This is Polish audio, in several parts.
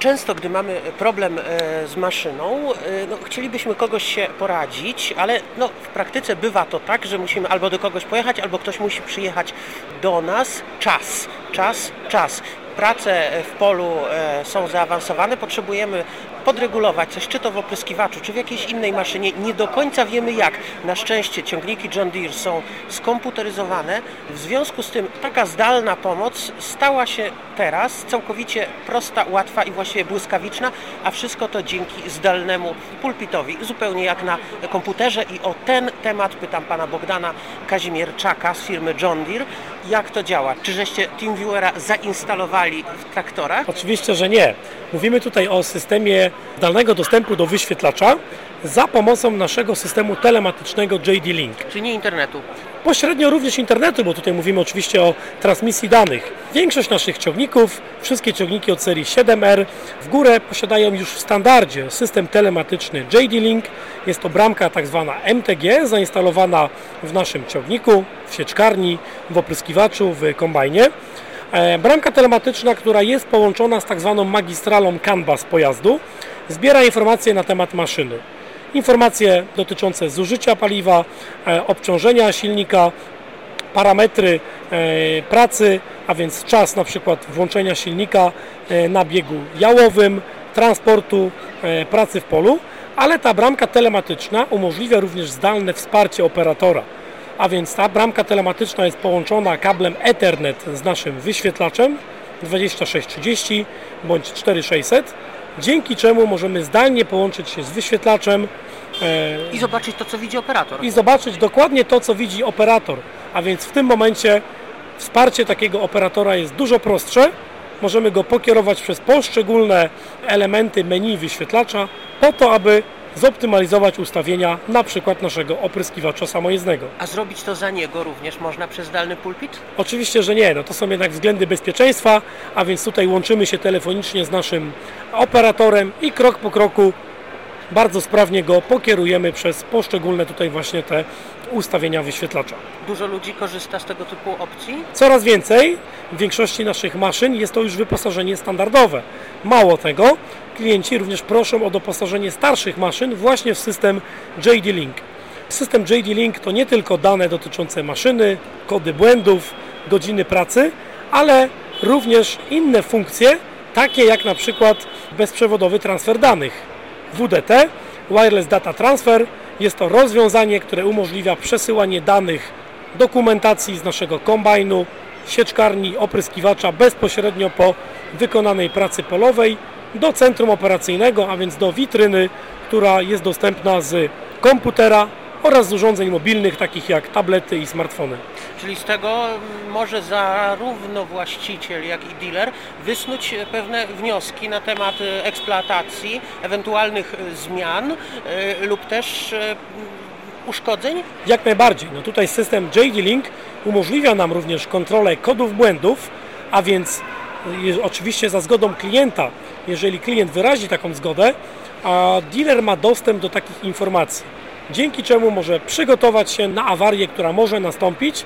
Często, gdy mamy problem e, z maszyną, e, no, chcielibyśmy kogoś się poradzić, ale no, w praktyce bywa to tak, że musimy albo do kogoś pojechać, albo ktoś musi przyjechać do nas. Czas, czas, czas prace w polu e, są zaawansowane, potrzebujemy podregulować coś, czy to w opryskiwaczu, czy w jakiejś innej maszynie. Nie do końca wiemy jak. Na szczęście ciągniki John Deere są skomputeryzowane. W związku z tym taka zdalna pomoc stała się teraz całkowicie prosta, łatwa i właściwie błyskawiczna, a wszystko to dzięki zdalnemu pulpitowi, zupełnie jak na komputerze i o ten temat pytam pana Bogdana Kazimierczaka z firmy John Deere. Jak to działa? Czy żeście TeamViewera zainstalowali w traktorach? Oczywiście, że nie. Mówimy tutaj o systemie zdalnego dostępu do wyświetlacza za pomocą naszego systemu telematycznego JD Link. Czy nie internetu? Pośrednio również internetu, bo tutaj mówimy oczywiście o transmisji danych. Większość naszych ciągników, wszystkie ciągniki od serii 7R w górę posiadają już w standardzie system telematyczny JD Link. Jest to bramka tak zwana MTG zainstalowana w naszym ciągniku, w sieczkarni, w opryskiwaczu, w kombajnie. E, bramka telematyczna, która jest połączona z tak zwaną magistralą CAN bus pojazdu, zbiera informacje na temat maszyny. Informacje dotyczące zużycia paliwa, e, obciążenia silnika, parametry e, pracy, a więc czas na przykład włączenia silnika na biegu jałowym, transportu, pracy w polu, ale ta bramka telematyczna umożliwia również zdalne wsparcie operatora. A więc ta bramka telematyczna jest połączona kablem Ethernet z naszym wyświetlaczem 2630 bądź 4600, dzięki czemu możemy zdalnie połączyć się z wyświetlaczem e, i zobaczyć to, co widzi operator. I zobaczyć dokładnie to, co widzi operator. A więc w tym momencie wsparcie takiego operatora jest dużo prostsze. Możemy go pokierować przez poszczególne elementy menu wyświetlacza po to, aby zoptymalizować ustawienia na przykład naszego opryskiwacza samojezdnego. A zrobić to za niego również można przez zdalny pulpit? Oczywiście, że nie. No to są jednak względy bezpieczeństwa, a więc tutaj łączymy się telefonicznie z naszym operatorem i krok po kroku bardzo sprawnie go pokierujemy przez poszczególne tutaj właśnie te ustawienia wyświetlacza. Dużo ludzi korzysta z tego typu opcji? Coraz więcej. W większości naszych maszyn jest to już wyposażenie standardowe. Mało tego, klienci również proszą o doposażenie starszych maszyn właśnie w system JD Link. System JD Link to nie tylko dane dotyczące maszyny, kody błędów, godziny pracy, ale również inne funkcje, takie jak na przykład bezprzewodowy transfer danych. WDT, Wireless Data Transfer, jest to rozwiązanie, które umożliwia przesyłanie danych, dokumentacji z naszego kombajnu, sieczkarni, opryskiwacza bezpośrednio po wykonanej pracy polowej do centrum operacyjnego, a więc do witryny, która jest dostępna z komputera oraz z urządzeń mobilnych takich jak tablety i smartfony. Czyli z tego może zarówno właściciel, jak i dealer wysnuć pewne wnioski na temat eksploatacji, ewentualnych zmian e, lub też e, uszkodzeń? Jak najbardziej. No tutaj system JD Link umożliwia nam również kontrolę kodów błędów, a więc oczywiście za zgodą klienta, jeżeli klient wyrazi taką zgodę, a dealer ma dostęp do takich informacji, dzięki czemu może przygotować się na awarię, która może nastąpić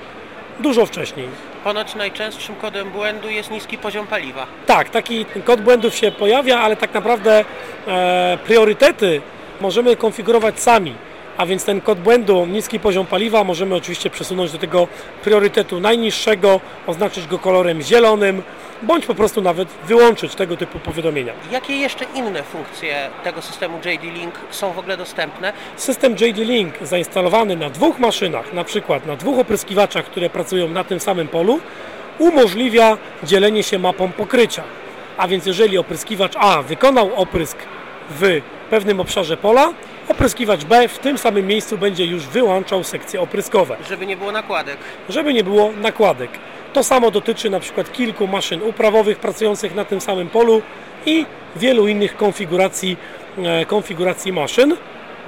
dużo wcześniej. Ponoć najczęstszym kodem błędu jest niski poziom paliwa. Tak, taki kod błędów się pojawia, ale tak naprawdę e, priorytety możemy konfigurować sami. A więc ten kod błędu, niski poziom paliwa, możemy oczywiście przesunąć do tego priorytetu najniższego, oznaczyć go kolorem zielonym, bądź po prostu nawet wyłączyć tego typu powiadomienia. Jakie jeszcze inne funkcje tego systemu JD Link są w ogóle dostępne? System JD Link zainstalowany na dwóch maszynach, na przykład na dwóch opryskiwaczach, które pracują na tym samym polu, umożliwia dzielenie się mapą pokrycia. A więc jeżeli opryskiwacz A wykonał oprysk w pewnym obszarze pola, opryskiwacz B w tym samym miejscu będzie już wyłączał sekcje opryskowe. Żeby nie było nakładek. Żeby nie było nakładek. To samo dotyczy na przykład kilku maszyn uprawowych pracujących na tym samym polu i wielu innych konfiguracji, e, konfiguracji maszyn.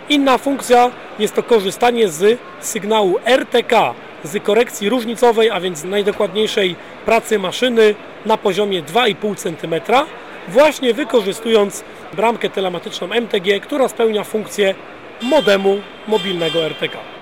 Inna funkcja jest to korzystanie z sygnału RTK, z korekcji różnicowej, a więc najdokładniejszej pracy maszyny na poziomie 2,5 cm, właśnie wykorzystując bramkę telematyczną MTG, która spełnia funkcję modemu mobilnego RTK.